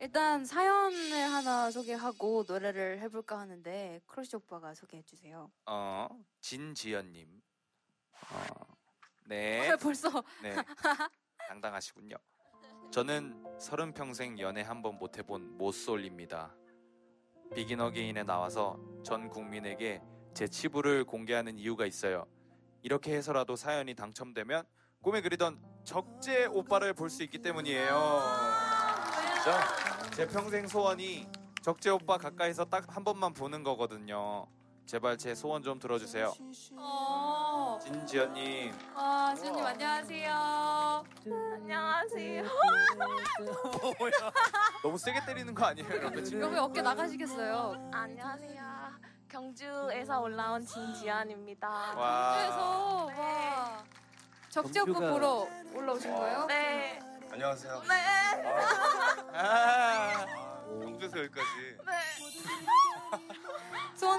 일단 사연을 하나 소개하고 노래를 해볼까 하는데 크러쉬 오빠가 소개해 주세요. 어, 진지연님. 어, 네. 벌써 네. 당당하시군요. 저는 서른 평생 연애 한 번 못 해본 모쏠입니다. Begin Again에 나와서 전 국민에게 제 치부를 공개하는 이유가 있어요. 이렇게 해서라도 사연이 당첨되면 꿈에 그리던 적재 오빠를 볼 수 있기 때문이에요. 진짜 제 평생 소원이 적재 오빠 가까이서 딱 한 번만 보는 거거든요. 제발 제 소원 좀 들어주세요. 어, 진지연님. 아 지훈님 안녕하세요. 안녕하세요. 너무 세게 때리는 거 아니에요? 이렇게 지금? 여기 어깨 나가시겠어요? 안녕하세요. 경주에서 올라온 진지연입니다. 와. 그래서 와 적재 오빠 보러 올라오신 거예요? 네. 안녕하세요. 네. 아.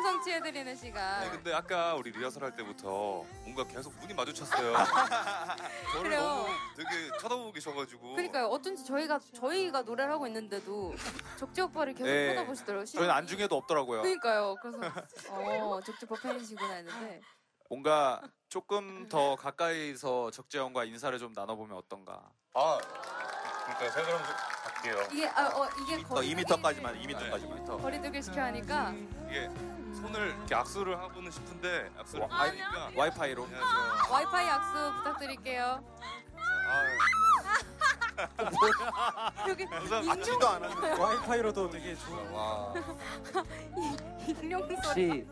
소원 성취해드리는 시간. 아니 근데 아까 우리 리허설 할 때부터 뭔가 계속 눈이 마주쳤어요. 저를 그래요. 너무 되게 쳐다보고 계셔가지고. 그러니까요. 어쩐지 저희가 저희가 노래를 하고 있는데도 적재 오빠를 계속 네. 쳐다보시더라고요. 저희는 안중에도 없더라고요. 그러니까요. 그래서 어 적재 오빠 팬이시구나 했는데 뭔가 조금 더 가까이서 적재형과 인사를 좀 나눠보면 어떤가. 아 그러니까 제가 그럼 좀 갈게요. 이게 아, 어 이게 거리 2m까지만, 2m까지만. 거리 두기를 시켜 하니까 이게 손을 이렇게 악수를 하고는 싶은데 악수를 와, 하니까. 와이파이로. 안녕하세요. 와이파이 악수 부탁드릴게요. 아, 여기 같지도 않았는데. 와이파이로도 되게 좋아. 와. 익룡 소리. 혹시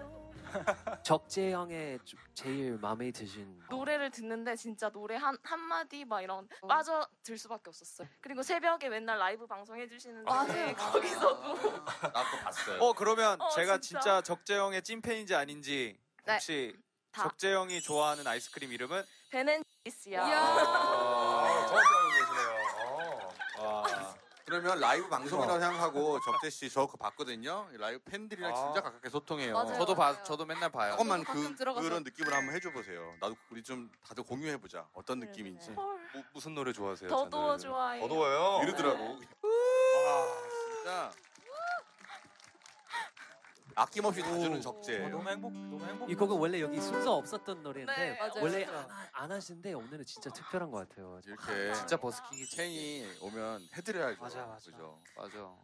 적재 형의 좀 제일 마음에 드신 노래를 듣는데 진짜 노래 한 한마디 막 이런 어. 빠져 들 수밖에 없었어요. 그리고 새벽에 맨날 라이브 방송 해 주시는데 맞아요. 거기서도 나도 봤어요. 어, 그러면 어, 제가 진짜. 진짜 적재형의 찐팬인지 아닌지 네. 혹시 다. 적재형이 좋아하는 아이스크림 이름은? 베넨디스야. 이야. 아, 정확히 알고 계시네요. 어. 와. 그러면 라이브 방송이라고 생각하고 적재 씨 저 그거 봤거든요. 라이브 팬들이랑 아. 진짜 가깝게 소통해요. 맞아요. 저도 봐, 저도 맨날 봐요. 조금만 가끔 그 들어가서- 그런 느낌을 한번 해줘 보세요. 나도 우리 좀 다들 공유해 보자. 어떤 그래, 느낌인지. 헐. 무, 무슨 노래 좋아하세요? 더도 잔노래는? 좋아해요. 더도워요. 이러더라고. 와 진짜 아낌없이 다 주는 적재. 어, 너무 행복, 너무 행복. 이 곡은 원래 여기 순서 없었던 노래인데 네, 맞아요. 원래. 안, 하- 안 하시는데 오늘은 진짜 특별한 것 같아요. 이렇게 진짜 버스킹이 체인이 오면 해드려야죠. 맞아, 맞아. 그죠? 맞아.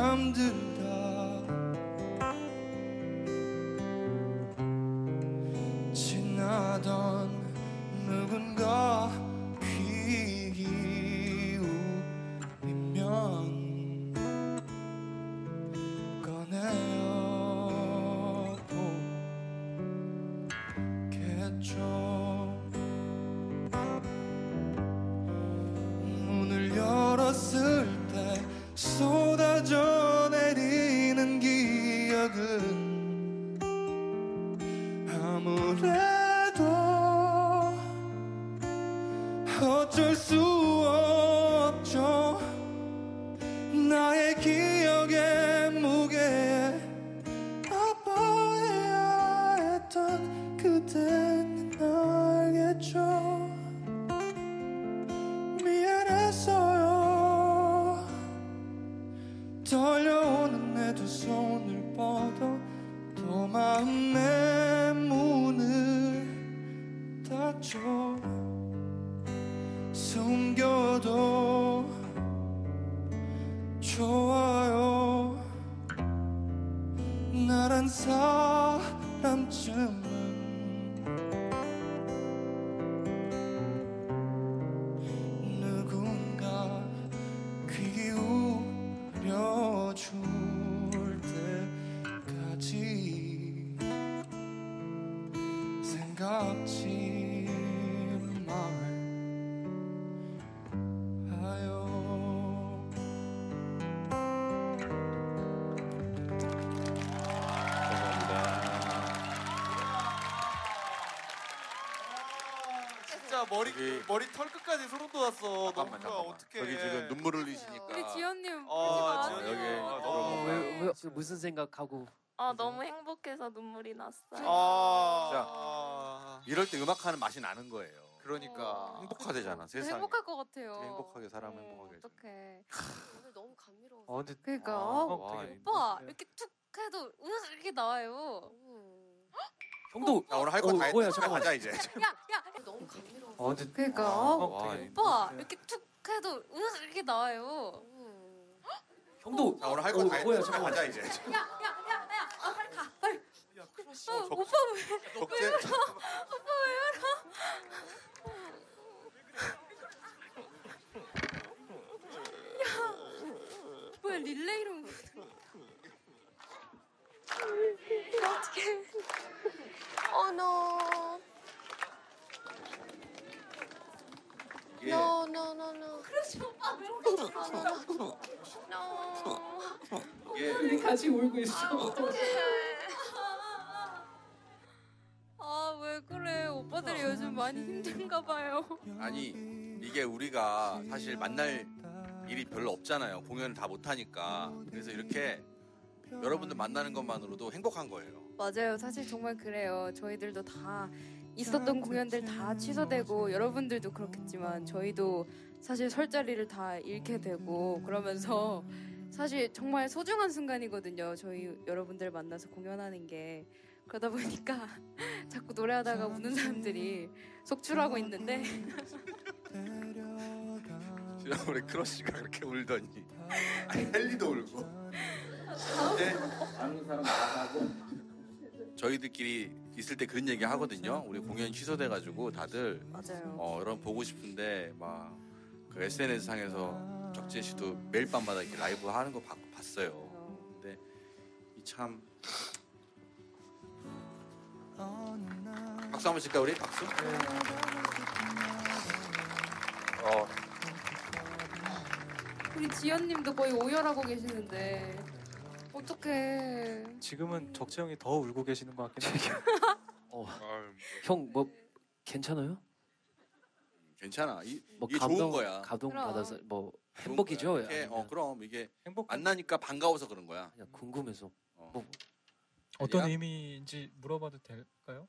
잠든다. 지나던 누군가 귀 기울이면 꺼내어 보겠죠 어쩔 수 없죠. 나의 기억의 무게에 아파해야 했던 그댄 알겠죠. 미안했어요. 떨려오는 내 두 손을 뻗어 또 마음의 문을 닫죠 숨겨도 좋아요. 나란 사람 머리 여기- 머리 털 끝까지 소름 돋았어. 너무 잠깐만 좋아. 잠깐만. 어떡해. 저기 지금 눈물 흘리시니까. 우리 지연님 아, 지연이 마세요. 아, 여기 너무 왜, 왜 무슨 생각하고 아 너무 행복해서 눈물이 났어요. 아. 이럴 때 음악하는 맛이 나는 거예요. 그러니까 행복하대잖아 세상에. 행복할 것 같아요. 되게 행복하게 사람 행복하게. 해줘. 어떡해. 오늘 너무 감미로워. 어 근데 그러니까 아, 어, 와, 오빠 이렇게 툭 해도 으 이렇게 나와요. 형도 자 오늘 할 거 어, 다 했다. 뭐야, 집에 잠깐만. 가자 이제. 감미로워. 어 근데 그러니까 어, 어, 와, 되게- 오빠 이렇게 툭 해도 으 이렇게 나와요. 형도 자 오늘 할거 어, 다. 뭐야, 집에 잠깐만. 가자 이제. 야야야야 아, 빨리 가 빨리. 어, 적- 오빠 왜 적재 뭐야 릴레이로 어떡해. 어, no. 이게 No, no, no, no. 그렇지, 이게 같이 울고 있어. 아 왜 그래 오빠들이 요즘 많이 힘든가 봐요. 아니 이게 우리가 사실 만날 일이 별로 없잖아요. 공연을 다 못 하니까. 그래서 이렇게 여러분들 만나는 것만으로도 행복한 거예요. 맞아요. 사실 정말 그래요. 저희들도 다 있었던 공연들 다 취소되고 여러분들도 그렇겠지만 저희도 사실 설 자리를 다 잃게 되고 그러면서 사실 정말 소중한 순간이거든요. 저희 여러분들 만나서 공연하는 게. 그러다 보니까 자꾸 노래하다가 우는 사람들이 속출하고 있는데. 지난번에 크러쉬가 그렇게 울더니. 헨리도 울고. 근데 저희들끼리 있을 때 그런 얘기 하거든요. 우리 공연 취소돼가지고 다들 맞아요. 어, 여러분 보고 싶은데 막 그 SNS 상에서 적재 씨도 매일 밤마다 이렇게 라이브 하는 거 봤, 봤어요. 근데 이참 박수 한번 칠까 우리 박수? 어, 우리 지연님도 거의 오열하고 계시는데 어떡해. 지금은 적재 형이 더 울고 계시는 것 같긴 해요. 어, 아유, 형 뭐 괜찮아요? 괜찮아. 이, 뭐 이게 감동 좋은 거야. 감동 그럼. 받아서 뭐 좋은 행복이죠. 거야. 이게, 어 아니면 그럼 이게 행복 만나니까 반가워서 그런 거야. 그냥 궁금해서 어. 뭐 어떤 아니야? 의미인지 물어봐도 될까요?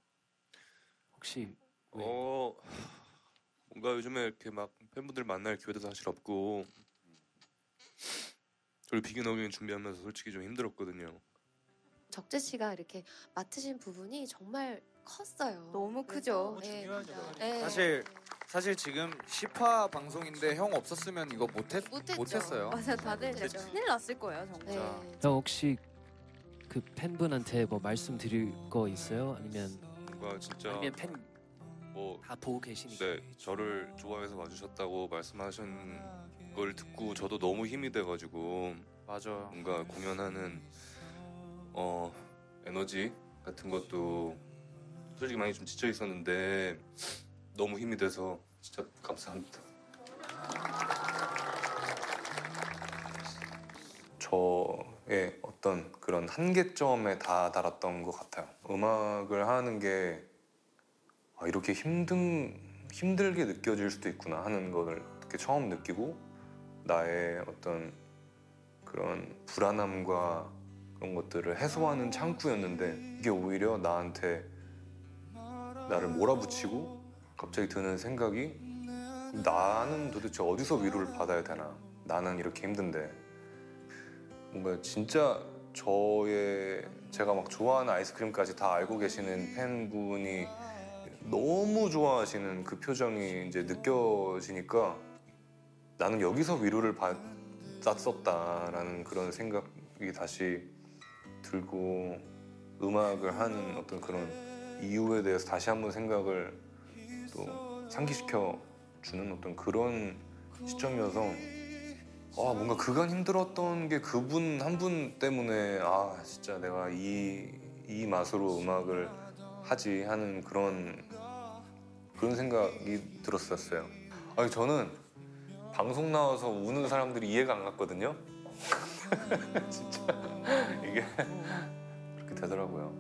혹시 왜? 어, 뭔가 요즘에 이렇게 막 팬분들 만날 기회도 사실 없고 저희 Begin Again 준비하면서 솔직히 좀 힘들었거든요. 적재 씨가 이렇게 맡으신 부분이 정말 컸어요. 너무 크죠. 예, 중요하죠. 예. 사실 사실 지금 10화 방송인데 형 없었으면 이거 못했 못했죠. 못했어요. 맞아 다들 진짜 그렇죠. 큰일 났을 거예요 정말. 네. 형 혹시 그 팬분한테 뭐 말씀드릴 거 있어요? 아니면 뭔가 진짜 아니면 팬 다 뭐 보고 계시니까 네, 저를 좋아해서 와주셨다고 말씀하신 걸 듣고 저도 너무 힘이 돼가지고 맞아. 뭔가 공연하는 어 에너지 같은 것도 솔직히 많이 좀 지쳐 있었는데 너무 힘이 돼서 진짜 감사합니다. 저의 어떤 그런 한계점에 다 달았던 것 같아요. 음악을 하는 게 아, 이렇게 힘든 힘들게 느껴질 수도 있구나 하는 걸 이렇게 처음 느끼고 나의 어떤 그런 불안함과 그런 것들을 해소하는 창구였는데 이게 오히려 나한테 나를 몰아붙이고 갑자기 드는 생각이 나는 도대체 어디서 위로를 받아야 되나? 나는 이렇게 힘든데. 뭔가 진짜 저의 제가 막 좋아하는 아이스크림까지 다 알고 계시는 팬분이 너무 좋아하시는 그 표정이 이제 느껴지니까 나는 여기서 위로를 받 았었다라는 그런 생각이 다시 들고 음악을 하는 어떤 그런 이유에 대해서 다시 한번 생각을 또 상기시켜 주는 어떤 그런 시점이어서 아 뭔가 그간 힘들었던 게 그분 한 분 때문에 아 진짜 내가 이 이 맛으로 음악을 하지 하는 그런 그런 생각이 들었었어요. 아니 저는 방송 나와서 우는 사람들이 이해가 안 갔거든요. 진짜 이게 그렇게 되더라고요.